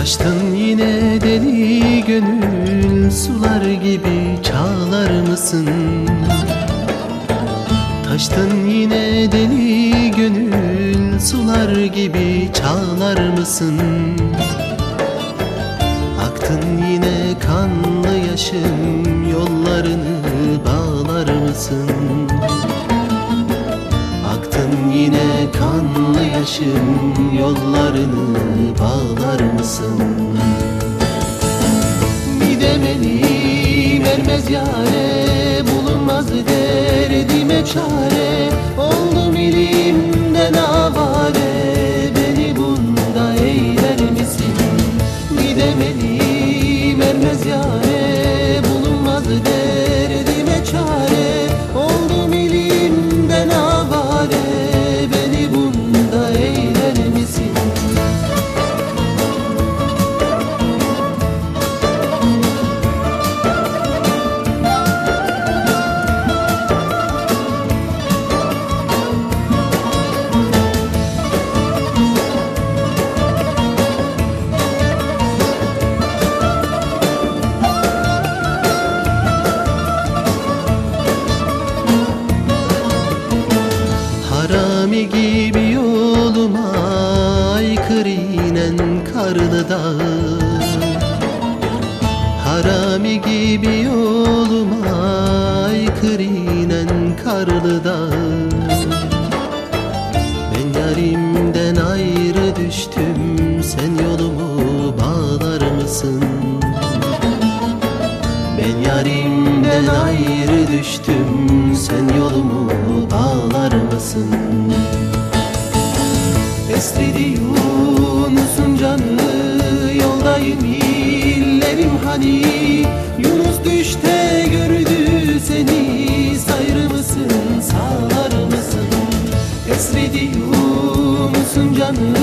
Taştın yine deli gönül Sular gibi çağlar mısın? Taştın yine deli gönül Sular gibi çağlar mısın? Aktın yine kanlı yaşım yaşım Yollarını bağlar mısın? Gidemedim ermez yare Bulunmaz derdime çare Oldum ilimden avare Beni bunda eyler misin? Gidemedim ermez yare Bulunmaz derdime karlı dağ Harami gibi yoluma aykırı inen karlı dağ Ben yarimden ayrı düştüm sen yolumu bağlar mısın? Ben yarimden ayrı düştüm hain illerim hani. Yunus düşte gördü seni. Sayrı mısın sağlar mısın? Esrediyor musun canım.